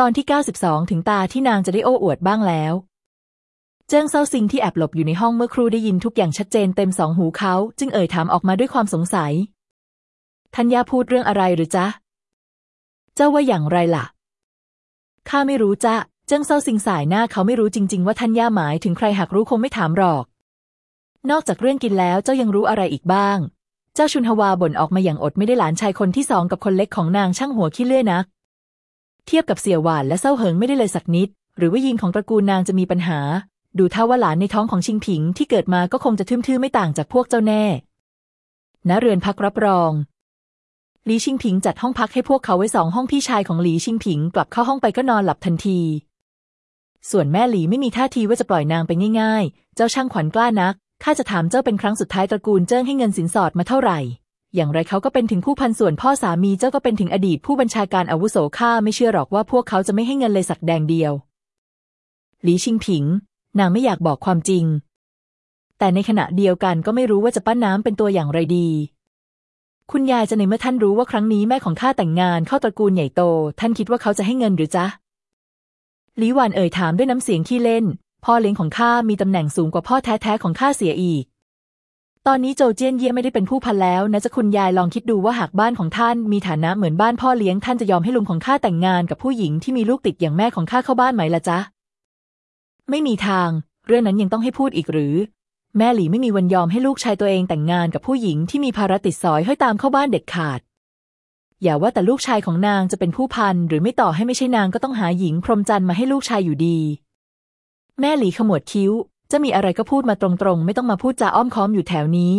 ตอนที่ 92 ถึงตาที่นางจะได้โอ้อวดบ้างแล้ว เจิ้งเซาซิงที่แอบหลบอยู่ในห้องเมื่อครู่ได้ยินทุกอย่างชัดเจนเต็มสองหูเขา จึงเอ่ยถามออกมาด้วยความสงสัยท่านย่าพูดเรื่องอะไรหรือจ๊ะ เจ้าว่าอย่างไรล่ะ ข้าไม่รู้จ้ะ เจิ้งเซาซิงส่ายหน้าเขาไม่รู้จริง ๆ ว่าท่านย่าหมายถึงใครหากรู้คงไม่ถามหรอก นอกจากเรื่องกินแล้วเจ้ายังรู้อะไรอีกบ้าง เจ้าชุนฮวาบ่นออกมาอย่างอดไม่ได้หลานชายคนที่สองกับคนเล็กของนางช่างหัวขี้เลื่อยนัก เทียบกับเสี่ยหวานและเศร้าเหิงไม่ได้เลยสักนิด หรือว่ายิงของตระกูลนางจะมีปัญหา ดูท่าว่าหลานในท้องของชิงผิงที่เกิดมาก็คงจะทื่อๆไม่ต่างจากพวกเจ้าแน่ณเรือนพักรับรองหลีชิงผิงจัดห้องพักให้พวกเขาไว้สองห้องพี่ชายของหลีชิงผิงกลับเข้าห้องไปก็นอนหลับทันที ส่วนแม่หลีไม่มีท่าทีว่าจะปล่อยนางไปง่าย ๆ เจ้าช่างขวัญกล้านัก ข้าจะถามเจ้าเป็นครั้งสุดท้ายตระกูลเจิ้งให้เงินสินสอดมาเท่าไหร่ อย่างไรเขาก็เป็นถึงคู่พันส่วนพ่อสามีเจ้าก็เป็นถึงอดีตผู้บัญชาการอาวุโสข้าไม่เชื่อหรอกว่าพวกเขาจะไม่ให้เงินเลยสักแดงเดียว หลีชิงผิง นางไม่อยากบอกความจริง แต่ในขณะเดียวกันก็ไม่รู้ว่าจะปั้นน้ำเป็นตัวอย่างไรดี คุณยายจะในเมื่อท่านรู้ว่าครั้งนี้แม่ของข้าแต่งงานเข้าตระกูลใหญ่โต ท่านคิดว่าเขาจะให้เงินหรือจ๊ะหลีหวานเอ่ยถามด้วยน้ำเสียงที่เล่น พ่อเลี้ยงของข้ามีตำแหน่งสูงกว่าพ่อแท้ๆของข้าเสียอีก ตอนนี้โจเจี้ยนเย่ไม่ได้เป็นผู้พันแล้วนะจะคุณยายลองคิดดูว่าหากบ้านของท่านมีฐานะเหมือนบ้านพ่อเลี้ยงท่านจะยอมให้ลุงของข้าแต่งงานกับผู้หญิงที่มีลูกติดอย่างแม่ของข้าเข้าบ้านไหมล่ะจ๊ะ ไม่มีทาง เรื่องนั้นยังต้องให้พูดอีกหรือ แม่หลีไม่มีวันยอมให้ลูกชายตัวเองแต่งงานกับผู้หญิงที่มีภาระติดสอยห้อยตามเข้าบ้านเด็ดขาด อย่าว่าแต่ลูกชายของนางจะเป็นผู้พันหรือไม่ต่อให้ไม่ใช่นางก็ต้องหาหญิงพรหมจันทร์มาให้ลูกชายอยู่ดี แม่หลีขมวดคิ้ว จะมีอะไรก็พูดมาตรงๆ ไม่ต้องมาพูดจาอ้อมค้อมอยู่แถวนี้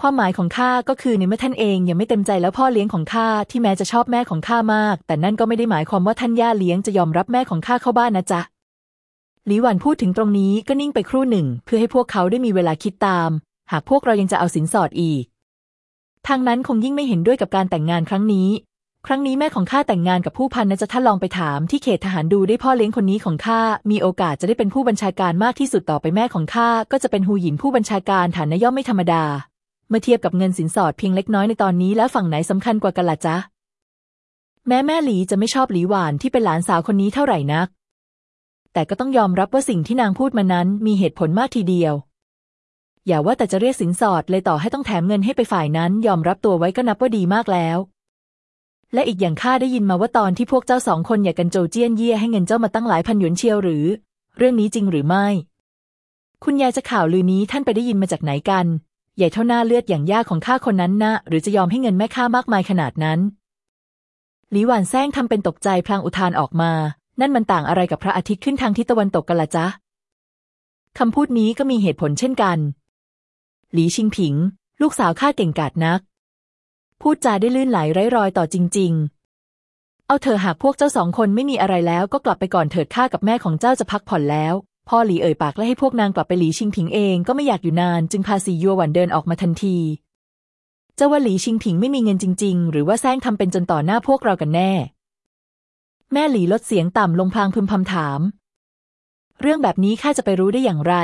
ความหมายของข้าก็คือในเมื่อท่านเองยังไม่เต็มใจแล้วพ่อเลี้ยงของข้าที่แม้จะชอบแม่ของข้ามาก แต่นั่นก็ไม่ได้หมายความว่าท่านย่าเลี้ยงจะยอมรับแม่ของข้าเข้าบ้านนะจ๊ะหลีหวันพูดถึงตรงนี้ก็นิ่งไปครู่หนึ่ง เพื่อให้พวกเขาได้มีเวลาคิดตาม หากพวกเรายังจะเอาสินสอดอีก ทางนั้นคงยิ่งไม่เห็นด้วยกับการแต่งงานครั้งนี้ ครั้งนี้แม่ของข้าแต่งงานกับผู้พันนะจะท่านลองไปถามที่เขตทหารดูได้พ่อเลี้ยงคนนี้ของข้ามีโอกาสจะได้เป็นผู้บัญชาการมากที่สุดต่อไปแม่ของข้าก็จะเป็นหูหยินผู้บัญชาการฐานนย่อมไม่ธรรมดา เมื่อเทียบกับเงินสินสอดเพียงเล็กน้อยในตอนนี้แล้วฝั่งไหนสำคัญกว่ากันล่ะจ๊ะแม้แม่หลีจะไม่ชอบหลีหวานที่เป็นหลานสาวคนนี้เท่าไหร่นัก แต่ก็ต้องยอมรับว่าสิ่งที่นางพูดมานั้นมีเหตุผลมากทีเดียว อย่าว่าแต่จะเรียกสินสอดเลยต่อให้ต้องแถมเงินให้ไปฝ่ายนั้น ยอมรับตัวไว้ก็นับว่าดีมากแล้ว และอีกอย่างข้าได้ยินมาว่าตอนที่พวกเจ้าสองคนอยากกันโจเจี้ยนเย่ให้เงินเจ้ามาตั้งหลายพันหยวนเชียวหรือ เรื่องนี้จริงหรือไม่ คุณยายจะข่าวลือนี้ท่านไปได้ยินมาจากไหนกัน ใหญ่เท่าหน้าเลือดอย่างยากของข้าคนนั้นนะหรือจะยอมให้เงินแม่ข้ามากมายขนาดนั้นหลีหวานแซงทำเป็นตกใจพลางอุทานออกมา นั่นมันต่างอะไรกับพระอาทิตย์ขึ้นทางทิศตะวันตกกันละจ๊ะคำพูดนี้ก็มีเหตุผลเช่นกัน หลีชิงผิง ลูกสาวข้าเก่งกาจนัก พูดจาได้ลื่นไหลไร้รอยต่อจริง ๆ เอาเธอหากพวกเจ้าสองคนไม่มีอะไรแล้วก็กลับไปก่อนเถิดข้ากับแม่ของเจ้าจะพักผ่อนแล้วพ่อหลีเอ่ยปากและให้พวกนางกลับไปหลีชิงผิงเองก็ไม่อยากอยู่นานจึงพาสียัวหวันเดินออกมาทันทีเจ้าว่าหลีชิงผิงไม่มีเงินจริง ๆ หรือว่าแซงทำเป็นจนต่อหน้าพวกเรากันแน่ แม่หลีลดเสียงต่ำลงพลางพึมพำถาม เรื่องแบบนี้ข้าจะไปรู้ได้อย่างไร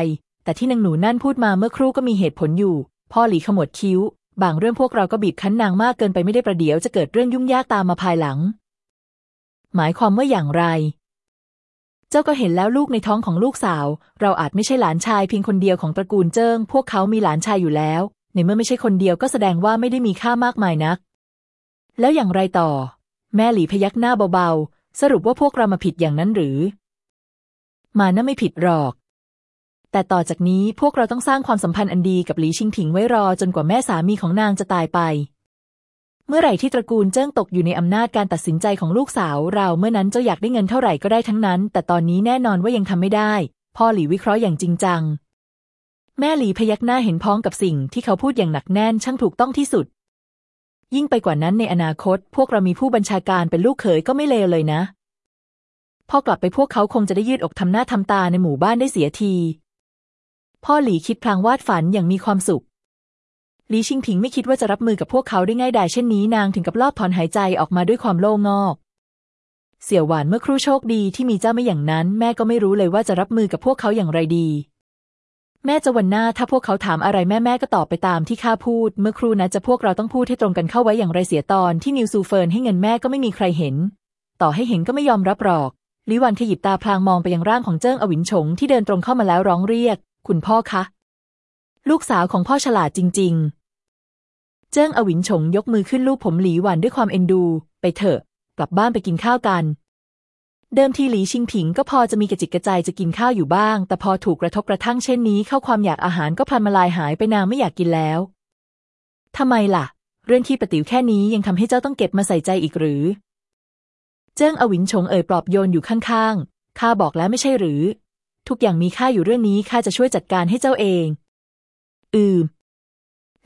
แต่ที่นางหนูนั่นพูดมาเมื่อครู่ก็มีเหตุผลอยู่ พ่อหลีขมวดคิ้ว บางเรื่องพวกเราก็บีบคั้นนางมากเกินไปไม่ได้ประเดี๋ยวจะเกิดเรื่องยุ่งยากตามมาภายหลัง หมายความว่าอย่างไร เจ้าก็เห็นแล้วลูกในท้องของลูกสาว เราอาจไม่ใช่หลานชายเพียงคนเดียวของตระกูลเจิ้ง พวกเขามีหลานชายอยู่แล้ว ในเมื่อไม่ใช่คนเดียวก็แสดงว่าไม่ได้มีค่ามากมายนัก แล้วอย่างไรต่อ แม่หลีพยักหน้าเบาๆ สรุปว่าพวกเรามาผิดอย่างนั้นหรือ มาน่าไม่ผิดหรอก แต่ต่อจากนี้พวกเราต้องสร้างความสัมพันธ์อันดีกับหลีชิงถิงไว้รอจนกว่าแม่สามีของนางจะตายไป เมื่อไหร่ที่ตระกูลเจิ้งตกอยู่ในอำนาจการตัดสินใจของลูกสาวเราเมื่อนั้นเจ้าอยากได้เงินเท่าไหร่ก็ได้ทั้งนั้น แต่ตอนนี้แน่นอนว่ายังทำไม่ได้ พ่อหลีวิเคราะห์อย่างจริงจัง แม่หลีพยักหน้าเห็นพ้องกับสิ่งที่เขาพูดอย่างหนักแน่นช่างถูกต้องที่สุด ยิ่งไปกว่านั้นในอนาคต พวกเรามีผู้บัญชาการเป็นลูกเขยก็ไม่เลวเลยนะพอกลับไปพวกเขาคงจะได้ยืดอกทำหน้าทำตาในหมู่บ้านได้เสียที พ่อหลีคิดพลางวาดฝันอย่างมีความสุข หลีชิงผิงไม่คิดว่าจะรับมือกับพวกเขาได้ง่ายดายเช่นนี้นางถึงกับลอบถอนหายใจออกมาด้วยความโล่งอก เสี่ยวหวานเมื่อครู่โชคดีที่มีเจ้าไม่อย่างนั้น แม่ก็ไม่รู้เลยว่าจะรับมือกับพวกเขาอย่างไรดี แม่จ๊ะวันหน้าถ้าพวกเขาถามอะไรแม่แม่ก็ตอบไปตามที่ข้าพูด เมื่อครู่นะจ๊ะพวกเราต้องพูดให้ตรงกันเข้าไว้อย่างไรเสียตอนที่นิวซูเฟินให้เงินแม่ก็ไม่มีใครเห็น ต่อให้เห็นก็ไม่ยอมรับหรอกลิวันขยิบตาพลางมองไปยังร่างของเจิ้งอวินฉงที่เดินตรงเข้ามาแล้วร้องเรียก คุณพ่อคะ ลูกสาวของพ่อฉลาดจริง ๆ เจิ้งอวินฉงยกมือขึ้นลูบผมหลีหวันด้วยความเอ็นดู ไปเถอะ กลับบ้านไปกินข้าวกัน เดิมทีหลีชิงผิงก็พอจะมีกระจิตกระใจจะกินข้าวอยู่บ้าง แต่พอถูกกระทบกระทั่งเช่นนี้ เข้าความอยากอาหารก็พลันมาลายหายไปนางไม่อยากกินแล้วทำไมล่ะ เรื่องที่ปติ๋วแค่นี้ยังทำให้เจ้าต้องเก็บมาใส่ใจอีกหรือ เจิ้งอวินฉงเอ่ยปลอบโยนอยู่ข้างๆ ข้าบอกแล้วไม่ใช่หรือ ทุกอย่างมีค่าอยู่เรื่องนี้ข้าจะช่วยจัดการให้เจ้าเอง อืม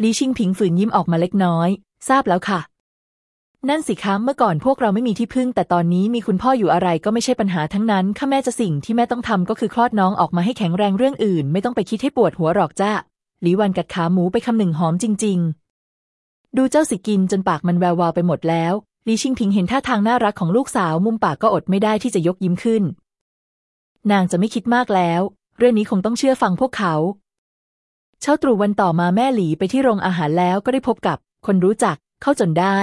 ลีชิงผิงฝืนยิ้มออกมาเล็กน้อย ทราบแล้วค่ะ นั่นสิคะเมื่อก่อนพวกเราไม่มีที่พึ่ง แต่ตอนนี้มีคุณพ่ออยู่อะไรก็ไม่ใช่ปัญหาทั้งนั้นข้าแม่จะสิ่งที่แม่ต้องทำก็คือคลอดน้องออกมาให้แข็งแรงเรื่องอื่น ไม่ต้องไปคิดให้ปวดหัวหรอกจ้าหลีวันกัดขาหมูไปคำหนึ่งหอมจริง ๆ ดูเจ้าสิกินจนปากมันแวววาวไปหมดแล้วลีชิงผิงเห็นท่าทางน่ารักของลูกสาวมุมปากก็อดไม่ได้ที่จะยกยิ้มขึ้น นางจะไม่คิดมากแล้ว เรื่องนี้คงต้องเชื่อฟังพวกเขา เช้าตรู่วันต่อมาแม่หลีไปที่โรงอาหารแล้วก็ได้พบกับ คนรู้จักเข้าจนได้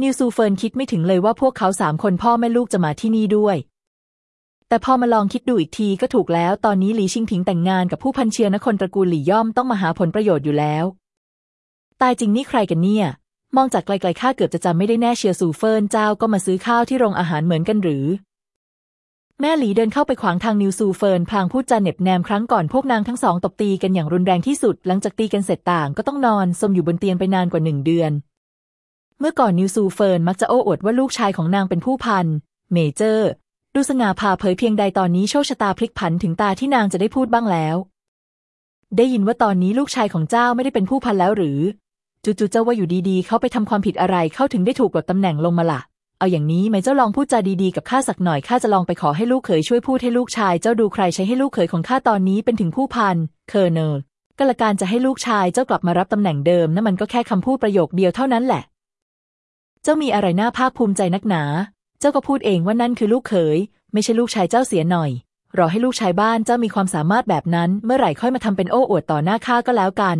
นิวซูเฟินคิดไม่ถึงเลยว่าพวกเขาสามคนพ่อแม่ลูกจะมาที่นี่ด้วย แต่พอมาลองคิดดูอีกทีก็ถูกแล้ว ตอนนี้หลีชิงผิงแต่งงานกับผู้พันเชียนคนตระกูลหลี่ย่อมต้องมาหาผลประโยชน์อยู่แล้ว ตายจริงนี่ใครกันเนี่ย มองจากไกลๆข้าเกือบจะจำไม่ได้แน่เชียวซูเฟินเจ้าก็มาซื้อข้าวที่โรงอาหารเหมือนกันหรือ แม่หลีเดินเข้าไปขวางทางนิวซูเฟินพลางพูดจาเหน็บแนมครั้งก่อนพวกนางทั้งสองตบตีกันอย่างรุนแรงที่สุด หลังจากตีกันเสร็จต่างก็ต้องนอนซมอยู่บนเตียงไปนานกว่าหนึ่งเดือน เมื่อก่อนนิวซูเฟินมักจะโอ้อวดว่าลูกชายของนางเป็นผู้พัน Major ดูสง่าผ่าเผยเพียงใดตอนนี้โชคชะตาพลิกผันถึงตาที่นางจะได้พูดบ้างแล้ว ได้ยินว่าตอนนี้ลูกชายของเจ้าไม่ได้เป็นผู้พันแล้วหรือ จู่ๆเจ้าว่าอยู่ดีๆ เขาไปทำความผิดอะไรเข้าถึงได้ถูกลดตำแหน่งลงมาล่ะ เอาอย่างนี้ไหมเจ้าลองพูดจาดีๆกับข้าสักหน่อยข้าจะลองไปขอให้ลูกเขยช่วยพูดให้ลูกชาย เจ้าดูใครใช้ให้ลูกเขยของข้าตอนนี้เป็นถึงผู้พัน Colonel ก็ละการจะให้ลูกชายเจ้ากลับมารับตำแหน่งเดิมนั่นมันก็แค่คำพูดประโยคเดียวเท่านั้นแหละ เจ้ามีอะไรน่าภาคภูมิใจนักหนา เจ้าก็พูดเองว่านั่นคือลูกเขย ไม่ใช่ลูกชายเจ้าเสียหน่อย รอให้ลูกชายบ้านเจ้ามีความสามารถแบบนั้น เมื่อไหร่ค่อยมาทำเป็นโอ้อวดต่อหน้าข้าก็แล้วกัน